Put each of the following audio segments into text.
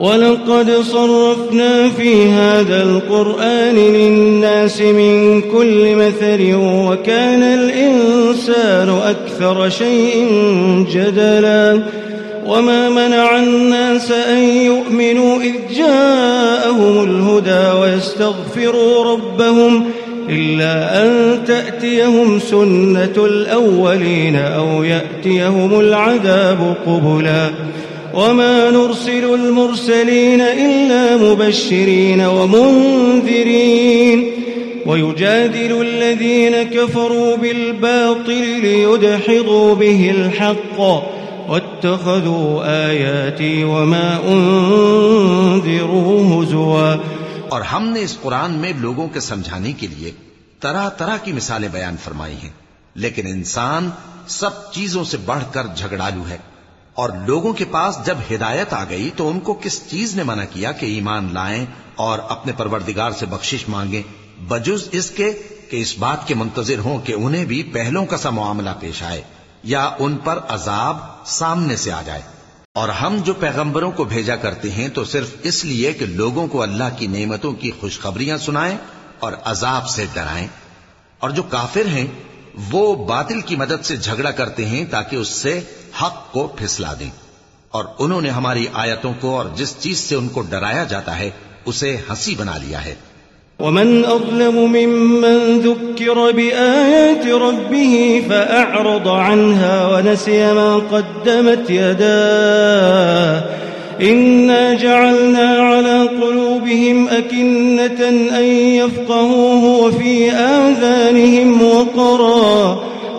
وَلَقَدْ صَرَّفْنَا فِي هَذَا الْقُرْآنِ لِلنَّاسِ مِنْ كُلِّ مَثَلٍ وَكَانَ الْإِنسَانُ أَكْثَرَ شَيْءٍ جَدَلًا وَمَا مَنَعَ النَّاسَ أَنْ يُؤْمِنُوا إِذْ جَاءَهُمُ الْهُدَى وَيَسْتَغْفِرُوا رَبَّهُمْ إِلَّا أَنْ تَأْتِيَهُمْ سُنَّةُ الْأَوَّلِينَ أَوْ يَأْتِيَهُمُ الْعَذَابُ قُبُلًا وما نرسل المرسلين إلا مبشرين ومنذرين ويجادل الذين كفروا بالباطل ليدحضوا به الحق واتخذوا آياتي وما أنذروا هزوا اور ہم نے اس قرآن میں لوگوں کے سمجھانے کے لیے طرح طرح کی مثالیں بیان فرمائی ہیں لیکن انسان سب چیزوں سے بڑھ کر جھگڑالو ہے۔ اور لوگوں کے پاس جب ہدایت آ گئی تو ان کو کس چیز نے منع کیا کہ ایمان لائیں اور اپنے پروردگار سے بخشش مانگیں؟ بجز اس کے کہ اس بات کے منتظر ہوں کہ انہیں بھی پہلوں کا سا معاملہ پیش آئے یا ان پر عذاب سامنے سے آ جائے۔ اور ہم جو پیغمبروں کو بھیجا کرتے ہیں تو صرف اس لیے کہ لوگوں کو اللہ کی نعمتوں کی خوشخبریاں سنائیں اور عذاب سے ڈرائیں۔ اور جو کافر ہیں وہ باطل کی مدد سے جھگڑا کرتے ہیں تاکہ اس سے حق کو پھسلا دیں۔ اور انہوں نے ہماری آیتوں کو اور جس چیز سے ان کو ڈرایا جاتا ہے، اسے ہنسی بنا لیا ہے۔ ومن أظلم ممن ذكر بآيات ربه فأعرض عنها ونسي ما قدمت يداه إنا جعلنا على قلوبهم أكنة أن يفقهوه وفي آذانهم وقرا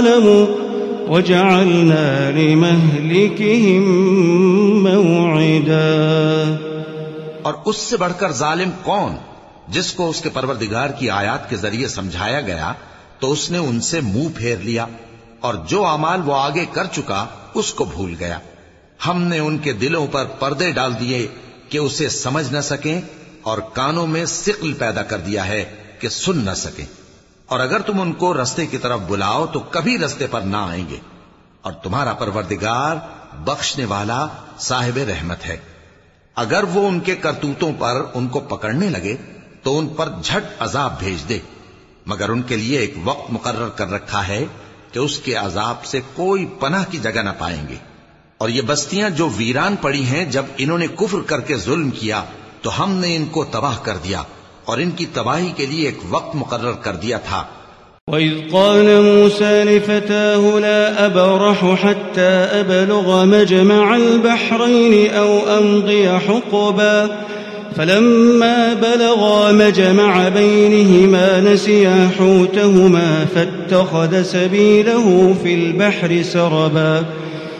ظلموا وجعلنا لمهلكهم موعدا. اور اس سے بڑھ کر ظالم کون جس کو اس کے پروردگار کی آیات کے ذریعے سمجھایا گیا تو اس نے ان سے منہ پھیر لیا اور جو امال وہ آگے کر چکا اس کو بھول گیا۔ ہم نے ان کے دلوں پر پردے ڈال دیے کہ اسے سمجھ نہ سکیں اور کانوں میں سقل پیدا کر دیا ہے کہ سن نہ سکیں۔ اور اگر تم ان کو رستے کی طرف بلاؤ تو کبھی رستے پر نہ آئیں گے۔ اور تمہارا پروردگار بخشنے والا صاحب رحمت ہے۔ اگر وہ ان کے کرتوتوں پر ان کو پکڑنے لگے تو ان پر جھٹ عذاب بھیج دے۔ مگر ان کے لیے ایک وقت مقرر کر رکھا ہے کہ اس کے عذاب سے کوئی پناہ کی جگہ نہ پائیں گے۔ اور یہ بستیاں جو ویران پڑی ہیں جب انہوں نے کفر کر کے ظلم کیا تو ہم نے ان کو تباہ کر دیا۔ اور ان کی تباہی کے لیے ایک وقت مقرر کر دیا تھا۔ وَإِذْ قَالَ مُوسَى لِفَتَاهُ لَا أَبْرَحُ حَتَّى أَبْلُغَ مَجْمَعَ الْبَحْرَيْنِ أَوْ أَمْضِيَ حُقُبًا فلما بلغا مجمع بينهما نسيا حوتهما فاتخذ سبيله في البحر سربا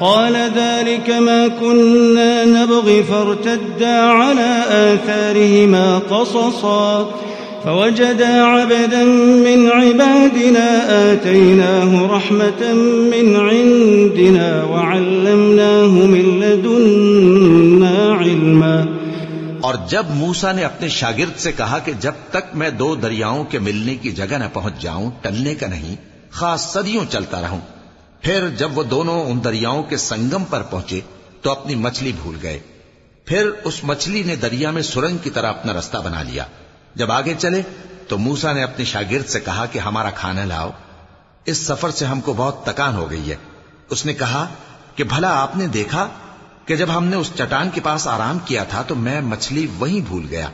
قال ذلك ما كنا نبغي فارتدا على آثارهما قصصا فوجدا عبدا من عبادنا آتيناه رحمة من عندنا وعلمناه من لدنا علما اور جب موسا نے اپنے شاگرد سے کہا کہ جب تک میں دو دریاؤں کے ملنے کی جگہ نہ پہنچ جاؤں، ٹلنے کا نہیں، خاص صدیوں چلتا رہوں۔ پھر جب وہ دونوں ان دریاؤں کے سنگم پر پہنچے تو اپنی مچھلی بھول گئے۔ پھر اس مچھلی نے دریا میں سرنگ کی طرح اپنا رستہ بنا لیا۔ جب آگے چلے تو موسا نے اپنے شاگرد سے کہا کہ ہمارا کھانا لاؤ۔ اس سفر سے ہم کو بہت تکان ہو گئی ہے۔ اس نے کہا کہ بھلا آپ نے دیکھا کہ جب ہم نے اس چٹان کے پاس آرام کیا تھا تو میں مچھلی وہیں بھول گیا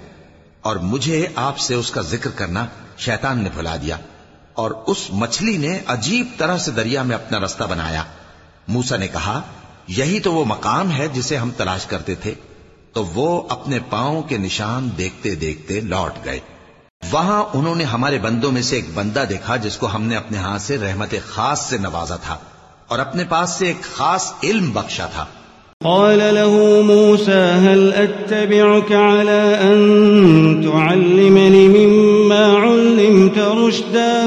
اور مجھے آپ سے اس کا ذکر کرنا شیطان نے بھلا دیا۔ اور اس مچھلی نے عجیب طرح سے دریا میں اپنا رستہ بنایا۔ موسا نے کہا، یہی تو وہ مقام ہے جسے ہم تلاش کرتے تھے۔ تو وہ اپنے پاؤں کے نشان دیکھتے دیکھتے لوٹ گئے۔ وہاں انہوں نے ہمارے بندوں میں سے ایک بندہ دیکھا جس کو ہم نے اپنے ہاتھ سے رحمت خاص سے نوازا تھا اور اپنے پاس سے ایک خاص علم بخشا تھا۔ قال له موسى، هل أتبعك على أن تعلمني مما علمت رشدا؟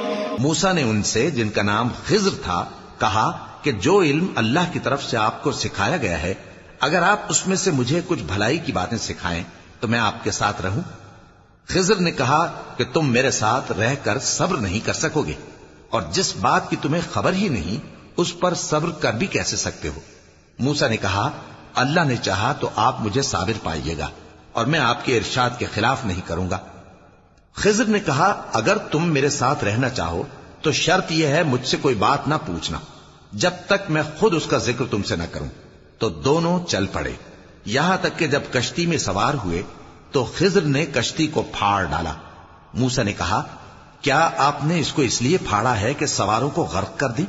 موسا نے ان سے، جن کا نام خضر تھا، کہا کہ جو علم اللہ کی طرف سے آپ کو سکھایا گیا ہے، اگر آپ اس میں سے مجھے کچھ بھلائی کی باتیں سکھائیں، تو میں آپ کے ساتھ رہوں۔ خضر نے کہا کہ تم میرے ساتھ رہ کر صبر نہیں کر سکو گے، اور جس بات کی تمہیں خبر ہی نہیں، اس پر صبر کر بھی کیسے سکتے ہو؟ موسا نے کہا، اللہ نے چاہا تو آپ مجھے صابر پائیے گا، اور میں آپ کے ارشاد کے خلاف نہیں کروں گا۔ خضر نے کہا، اگر تم میرے ساتھ رہنا چاہو، تو شرط یہ ہے مجھ سے کوئی بات نہ پوچھنا۔ جب تک میں خود اس کا ذکر تم سے نہ کروں، تو دونوں چل پڑے۔ یہاں تک کہ جب کشتی میں سوار ہوئے، تو خضر نے کشتی کو پھاڑ ڈالا۔ موسا نے کہا، کیا آپ نے اس کو اس لیے پھاڑا ہے کہ سواروں کو غرق کر دی؟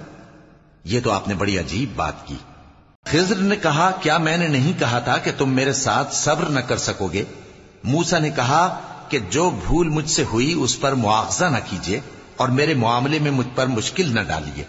یہ تو آپ نے بڑی عجیب بات کی۔ خضر نے کہا، کیا میں نے نہیں کہا تھا کہ تم میرے ساتھ صبر نہ کر سکو گے؟ موسا نے کہا کہ جو بھول مجھ سے ہوئی اس پر مواخذہ نہ کیجیے اور میرے معاملے میں مجھ پر مشکل نہ ڈالیے۔